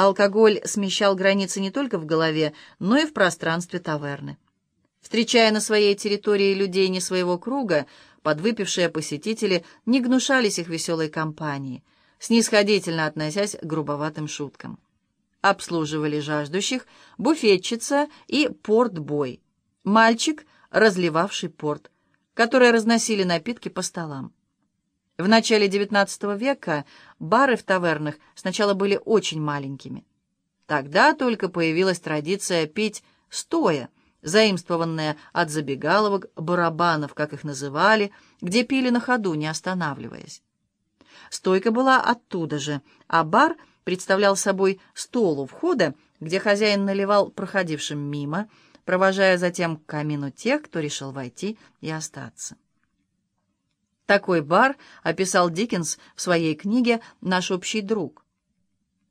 Алкоголь смещал границы не только в голове, но и в пространстве таверны. Встречая на своей территории людей не своего круга, подвыпившие посетители не гнушались их веселой компанией, снисходительно относясь к грубоватым шуткам. Обслуживали жаждущих буфетчица и портбой, мальчик, разливавший порт, которые разносили напитки по столам. В начале XIX века бары в тавернах сначала были очень маленькими. Тогда только появилась традиция пить стоя, заимствованная от забегаловок барабанов, как их называли, где пили на ходу, не останавливаясь. Стойка была оттуда же, а бар представлял собой стол у входа, где хозяин наливал проходившим мимо, провожая затем к камину тех, кто решил войти и остаться. Такой бар описал Диккенс в своей книге «Наш общий друг».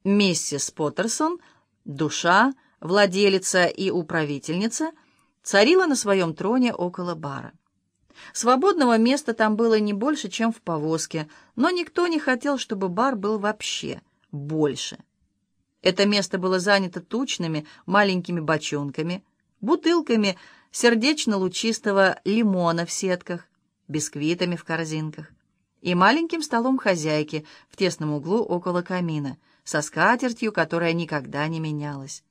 Миссис Поттерсон, душа, владелица и управительница, царила на своем троне около бара. Свободного места там было не больше, чем в повозке, но никто не хотел, чтобы бар был вообще больше. Это место было занято тучными маленькими бочонками, бутылками сердечно-лучистого лимона в сетках, бисквитами в корзинках и маленьким столом хозяйки в тесном углу около камина, со скатертью, которая никогда не менялась.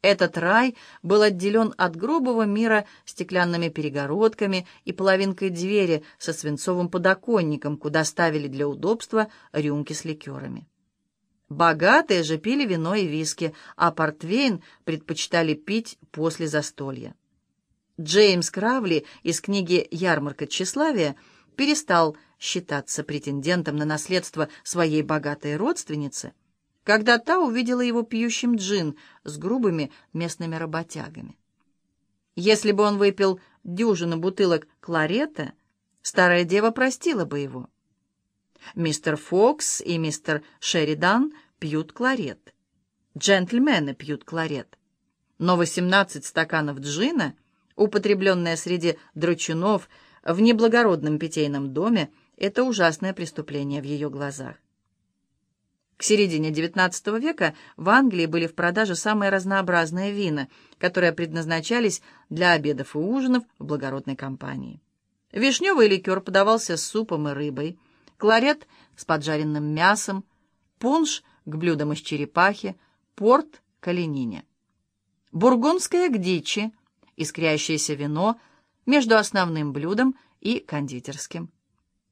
Этот рай был отделен от грубого мира стеклянными перегородками и половинкой двери со свинцовым подоконником, куда ставили для удобства рюмки с ликерами. Богатые же пили вино и виски, а портвейн предпочитали пить после застолья. Джеймс Кравли из книги «Ярмарка тщеславия» перестал считаться претендентом на наследство своей богатой родственницы, когда та увидела его пьющим джин с грубыми местными работягами. Если бы он выпил дюжину бутылок кларета, старая дева простила бы его. Мистер Фокс и мистер Шеридан пьют кларет. Джентльмены пьют кларет. Но 18 стаканов джина — употребленное среди драчунов в неблагородном питейном доме, это ужасное преступление в ее глазах. К середине XIX века в Англии были в продаже самые разнообразные вина, которые предназначались для обедов и ужинов в благородной компании. Вишневый ликер подавался с супом и рыбой, кларет с поджаренным мясом, пунш к блюдам из черепахи, порт к оленине. Бургундская к дичи, искрящееся вино между основным блюдом и кондитерским.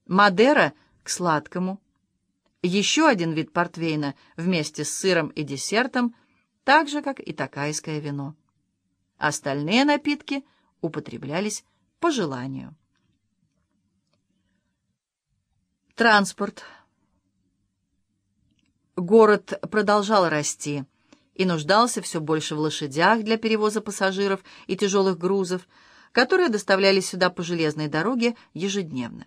Мадера к сладкому. Еще один вид портвейна вместе с сыром и десертом, так же, как и такайское вино. Остальные напитки употреблялись по желанию. Транспорт. Город продолжал расти и нуждался все больше в лошадях для перевоза пассажиров и тяжелых грузов, которые доставлялись сюда по железной дороге ежедневно.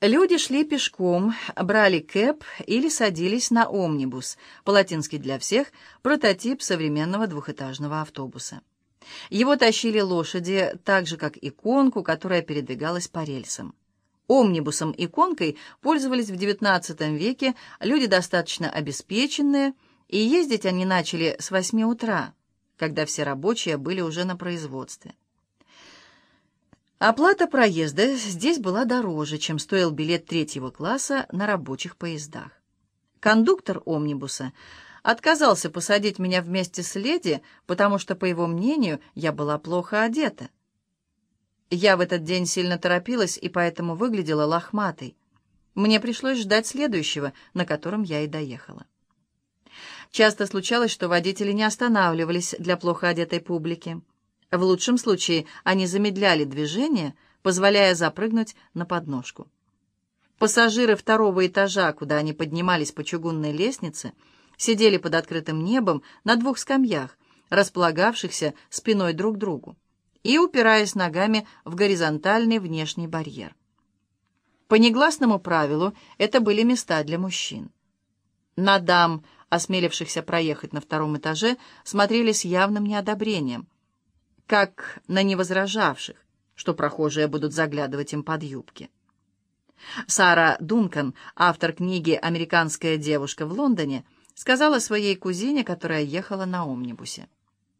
Люди шли пешком, брали кэп или садились на омнибус, по-латински для всех, прототип современного двухэтажного автобуса. Его тащили лошади, так же, как иконку, которая передвигалась по рельсам. Омнибусом-иконкой пользовались в XIX веке люди достаточно обеспеченные, и ездить они начали с восьми утра, когда все рабочие были уже на производстве. Оплата проезда здесь была дороже, чем стоил билет третьего класса на рабочих поездах. Кондуктор омнибуса отказался посадить меня вместе с леди, потому что, по его мнению, я была плохо одета. Я в этот день сильно торопилась и поэтому выглядела лохматой. Мне пришлось ждать следующего, на котором я и доехала. Часто случалось, что водители не останавливались для плохо одетой публики. В лучшем случае они замедляли движение, позволяя запрыгнуть на подножку. Пассажиры второго этажа, куда они поднимались по чугунной лестнице, сидели под открытым небом на двух скамьях, располагавшихся спиной друг к другу, и упираясь ногами в горизонтальный внешний барьер. По негласному правилу это были места для мужчин. На дам осмелившихся проехать на втором этаже, смотрели с явным неодобрением, как на невозражавших, что прохожие будут заглядывать им под юбки. Сара Дункан, автор книги «Американская девушка в Лондоне», сказала своей кузине, которая ехала на омнибусе.